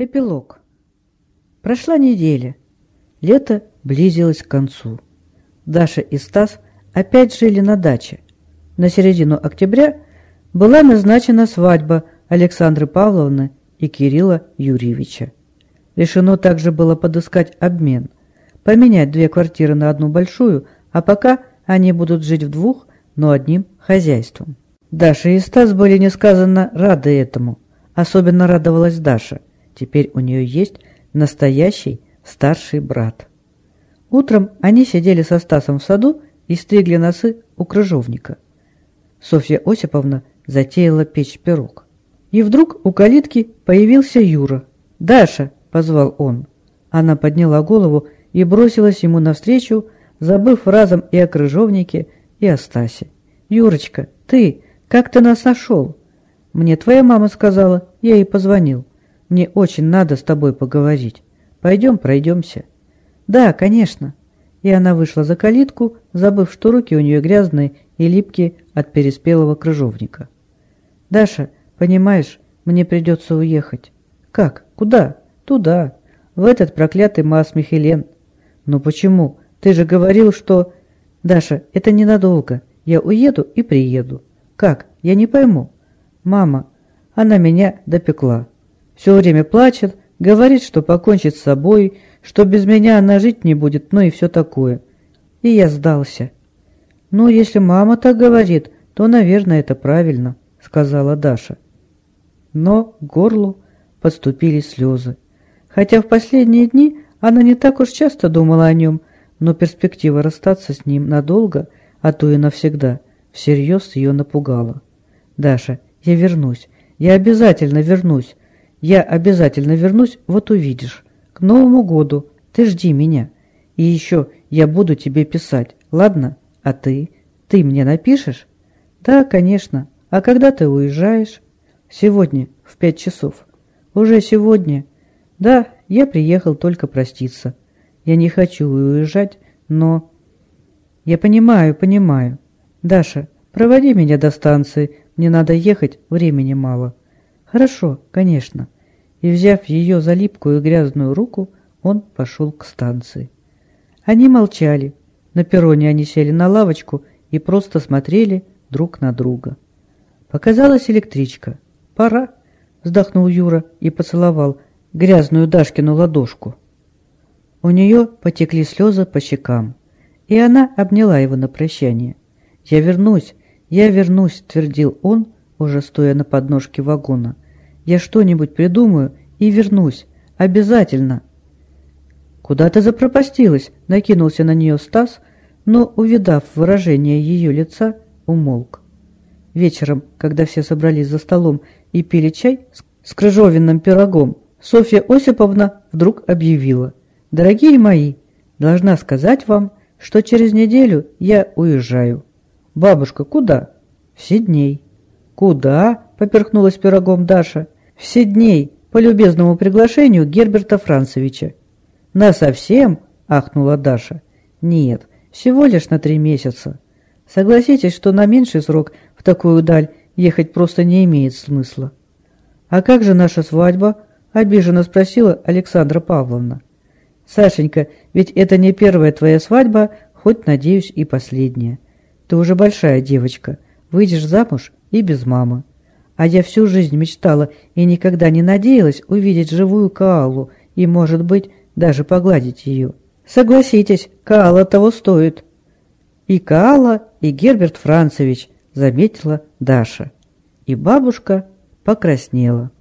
Эпилог. Прошла неделя. Лето близилось к концу. Даша и Стас опять жили на даче. На середину октября была назначена свадьба Александры Павловны и Кирилла Юрьевича. Решено также было подыскать обмен, поменять две квартиры на одну большую, а пока они будут жить в двух, но одним хозяйством. Даша и Стас были несказанно рады этому. Особенно радовалась Даша. Теперь у нее есть настоящий старший брат. Утром они сидели со Стасом в саду и стригли носы у крыжовника. Софья Осиповна затеяла печь пирог. И вдруг у калитки появился Юра. «Даша!» – позвал он. Она подняла голову и бросилась ему навстречу, забыв разом и о крыжовнике, и о Стасе. «Юрочка, ты! Как ты нас нашел?» «Мне твоя мама сказала, я ей позвонил. Мне очень надо с тобой поговорить. Пойдем пройдемся». «Да, конечно». И она вышла за калитку, забыв, что руки у нее грязные и липкие от переспелого крыжовника. «Даша, понимаешь, мне придется уехать». «Как? Куда?» «Туда. В этот проклятый Мас Михелен». «Ну почему? Ты же говорил, что...» «Даша, это ненадолго. Я уеду и приеду». «Как? Я не пойму». «Мама, она меня допекла. Все время плачет, говорит, что покончит с собой, что без меня она жить не будет, ну и все такое. И я сдался. «Ну, если мама так говорит, то, наверное, это правильно», — сказала Даша. Но к горлу подступили слезы. Хотя в последние дни она не так уж часто думала о нем, но перспектива расстаться с ним надолго, а то и навсегда, всерьез ее напугала. «Даша, я вернусь, я обязательно вернусь, я обязательно вернусь, вот увидишь. К Новому году ты жди меня. И еще я буду тебе писать, ладно? А ты? Ты мне напишешь? Да, конечно. А когда ты уезжаешь? Сегодня, в пять часов. Уже сегодня? Да, я приехал только проститься. Я не хочу уезжать, но... Я понимаю, понимаю. Даша, проводи меня до станции, мне надо ехать, времени мало. Хорошо, конечно. И, взяв ее за липкую грязную руку, он пошел к станции. Они молчали. На перроне они сели на лавочку и просто смотрели друг на друга. Показалась электричка. «Пора», — вздохнул Юра и поцеловал грязную Дашкину ладошку. У нее потекли слезы по щекам, и она обняла его на прощание. «Я вернусь, я вернусь», — твердил он, уже стоя на подножке вагона. «Я что-нибудь придумаю и вернусь. Обязательно!» «Куда ты запропастилась?» — накинулся на нее Стас, но, увидав выражение ее лица, умолк. Вечером, когда все собрались за столом и пили чай с крыжовенным пирогом, Софья Осиповна вдруг объявила. «Дорогие мои, должна сказать вам, что через неделю я уезжаю». «Бабушка, куда?» «Все дней». «Куда?» — поперхнулась пирогом Даша. «Все дней, по любезному приглашению Герберта Францевича». «На совсем?» — ахнула Даша. «Нет, всего лишь на три месяца. Согласитесь, что на меньший срок в такую даль ехать просто не имеет смысла». «А как же наша свадьба?» — обиженно спросила Александра Павловна. «Сашенька, ведь это не первая твоя свадьба, хоть, надеюсь, и последняя. Ты уже большая девочка, выйдешь замуж и без мамы. А я всю жизнь мечтала и никогда не надеялась увидеть живую Каалу и, может быть, даже погладить ее. Согласитесь, Каала того стоит. И Каала, и Герберт Францевич, заметила Даша. И бабушка покраснела.